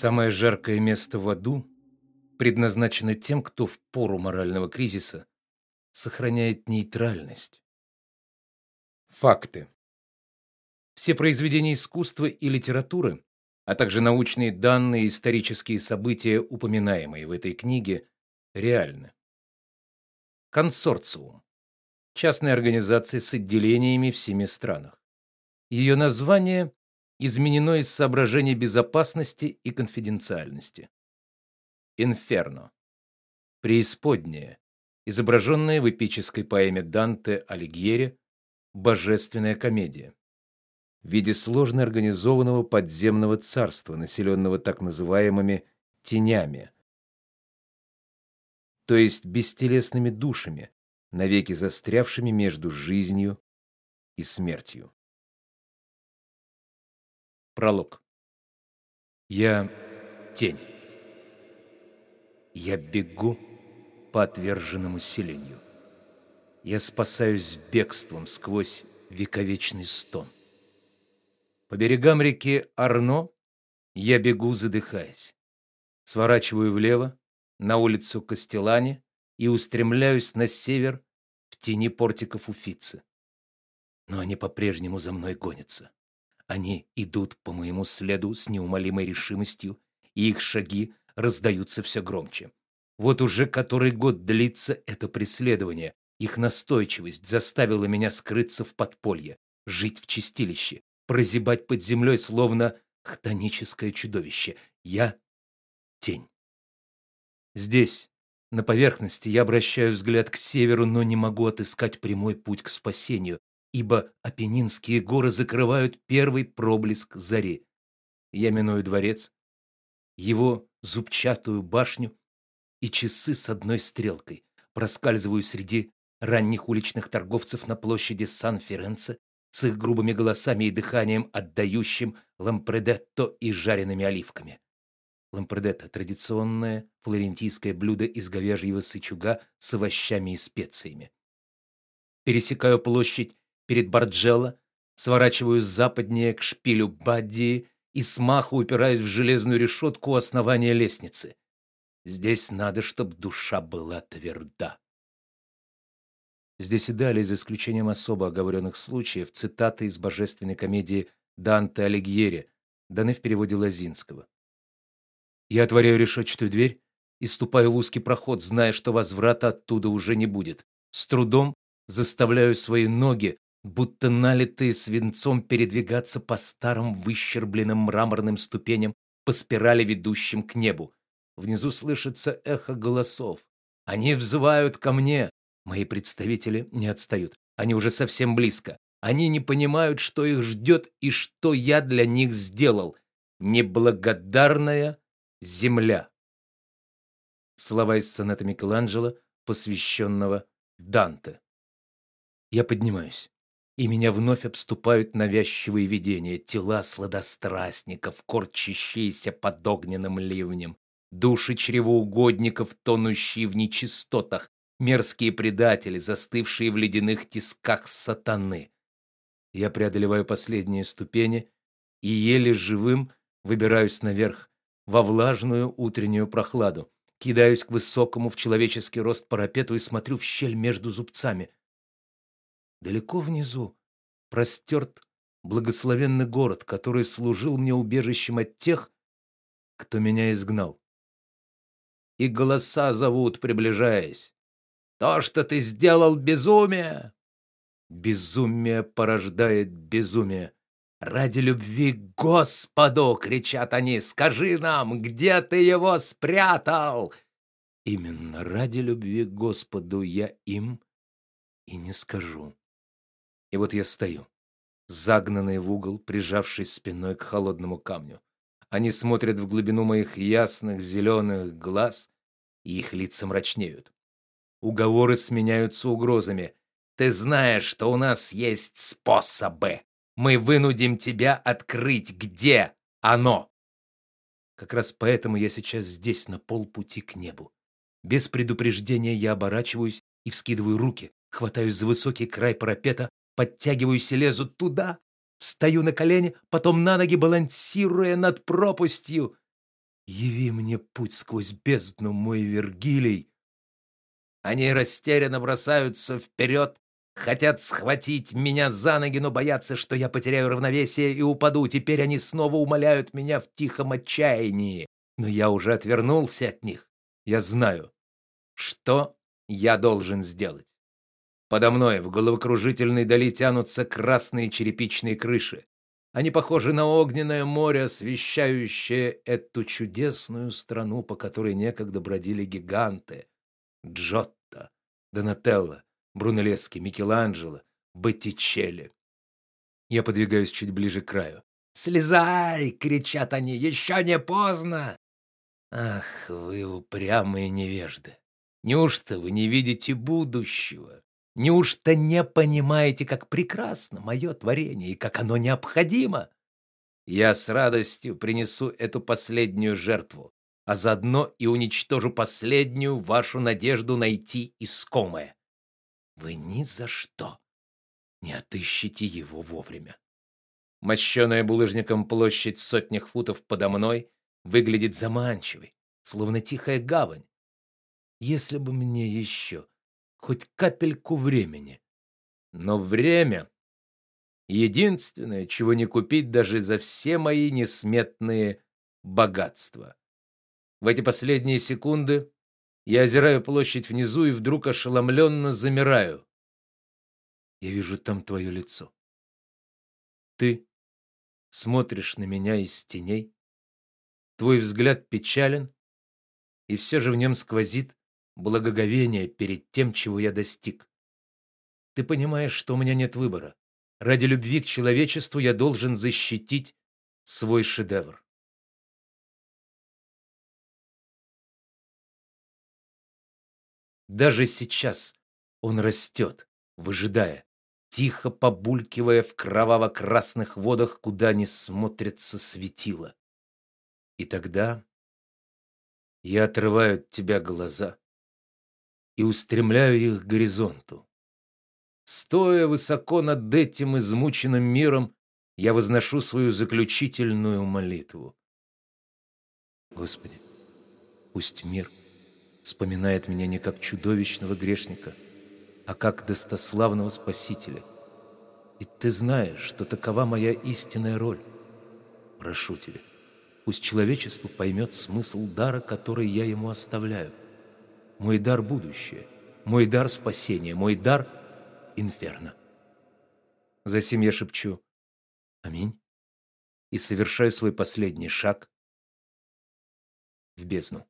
Самое жаркое место в аду предназначено тем, кто в пору морального кризиса сохраняет нейтральность. Факты. Все произведения искусства и литературы, а также научные данные и исторические события, упоминаемые в этой книге, реальны. Консорциум частная организация с отделениями в семи странах. Ее название изменено из соображений безопасности и конфиденциальности. Инферно. Преисподняя, изображенная в эпической поэме Данте Алигьери Божественная комедия. В виде сложно организованного подземного царства, населенного так называемыми тенями, то есть бестелесными душами, навеки застрявшими между жизнью и смертью. Пролог. Я тень. Я бегу по отверженному селению. Я спасаюсь бегством сквозь вековечный стон. По берегам реки Арно я бегу, задыхаясь. Сворачиваю влево на улицу Кастелани и устремляюсь на север в тени портиков Уфицы. Но они по-прежнему за мной гонятся. Они идут по моему следу с неумолимой решимостью, и их шаги раздаются все громче. Вот уже который год длится это преследование. Их настойчивость заставила меня скрыться в подполье, жить в чистилище, прозябать под землей, словно хтоническое чудовище. Я тень. Здесь, на поверхности, я обращаю взгляд к северу, но не могу отыскать прямой путь к спасению ибо Апеннинские горы закрывают первый проблеск зари. Я миную дворец, его зубчатую башню и часы с одной стрелкой, проскальзываю среди ранних уличных торговцев на площади Сан-Ференце с их грубыми голосами и дыханием, отдающим лампредетто и жареными оливками. Лампредетто традиционное флорентийское блюдо из говяжьего сычуга с овощами и специями. Пересекаю площадь перед Барджелло, сворачиваю западнее к шпилю Бадди и смаху упираюсь в железную решетку у основания лестницы. Здесь надо, чтобы душа была тверда. Здесь и далее, за исключением особо оговоренных случаев, цитаты из божественной комедии Данте Алигьери, даны в переводе Лазинского. Я отворяю решетчатую дверь и ступаю в узкий проход, зная, что возврата оттуда уже не будет. С трудом заставляю свои ноги будто налитые свинцом передвигаться по старым выщербленным мраморным ступеням по спирали, ведущим к небу. Внизу слышится эхо голосов. Они взывают ко мне. Мои представители не отстают. Они уже совсем близко. Они не понимают, что их ждет и что я для них сделал. Неблагодарная земля. Слова из соната Микеланджело, посвященного Данте. Я поднимаюсь и меня вновь обступают навязчивые видения, тела сладострастников, корчащиеся под огненным ливнем, души чревоугодников, тонущие в нечистотах, мерзкие предатели, застывшие в ледяных тисках сатаны. Я преодолеваю последние ступени и еле живым выбираюсь наверх во влажную утреннюю прохладу. Кидаюсь к высокому в человеческий рост парапету и смотрю в щель между зубцами. Далеко внизу простерт благословенный город, который служил мне убежищем от тех, кто меня изгнал. И голоса зовут, приближаясь: "То, что ты сделал, безумие!" Безумие порождает безумие. Ради любви к Господу, кричат они, скажи нам, где ты его спрятал? Именно ради любви к Господу я им и не скажу. И вот я стою, загнанный в угол, прижавшись спиной к холодному камню. Они смотрят в глубину моих ясных зеленых глаз, и их лица мрачнеют. Уговоры сменяются угрозами. Ты знаешь, что у нас есть способы. Мы вынудим тебя открыть, где оно. Как раз поэтому я сейчас здесь, на полпути к небу. Без предупреждения я оборачиваюсь и вскидываю руки, хватаюсь за высокий край парапета, Подтягиваюсь и лезу туда, встаю на колени, потом на ноги, балансируя над пропастью. Яви мне путь сквозь бездну, мой Вергилий. Они растерянно бросаются вперед, хотят схватить меня за ноги, но боятся, что я потеряю равновесие и упаду. Теперь они снова умоляют меня в тихом отчаянии, но я уже отвернулся от них. Я знаю, что я должен сделать. Подо мной в головокружительной дали тянутся красные черепичные крыши. Они похожи на огненное море, освещающее эту чудесную страну, по которой некогда бродили гиганты: Джотто, Донателло, Брунеллески, Микеланджело, Боттичелли. Я подвигаюсь чуть ближе к краю. "Слезай!" кричат они. «Еще не поздно!" Ах, вы упрямые невежды. Неужто вы не видите будущего? Неужто не понимаете, как прекрасно мое творение и как оно необходимо? Я с радостью принесу эту последнюю жертву, а заодно и уничтожу последнюю вашу надежду найти искомое. Вы ни за что не отыщете его вовремя. Мощеная булыжником площадь сотнях футов подо мной выглядит заманчивой, словно тихая гавань. Если бы мне еще хоть капельку времени. Но время единственное, чего не купить даже за все мои несметные богатства. В эти последние секунды я озираю площадь внизу и вдруг ошеломленно замираю. Я вижу там твое лицо. Ты смотришь на меня из теней. Твой взгляд печален, и все же в нем сквозит благоговение перед тем, чего я достиг. Ты понимаешь, что у меня нет выбора. Ради любви к человечеству я должен защитить свой шедевр. Даже сейчас он растет, выжидая, тихо побулькивая в кроваво-красных водах, куда не смотрится светило. И тогда я отрываю от тебя глаза и устремляю их к горизонту. Стоя высоко над этим измученным миром, я возношу свою заключительную молитву. Господи, пусть мир вспоминает меня не как чудовищного грешника, а как достославного спасителя. И ты знаешь, что такова моя истинная роль. Прошу тебя, пусть человечество поймет смысл дара, который я ему оставляю мой дар будущее, мой дар спасения, мой дар инферно. Затем я шепчу: "Аминь" и совершаю свой последний шаг в бездну.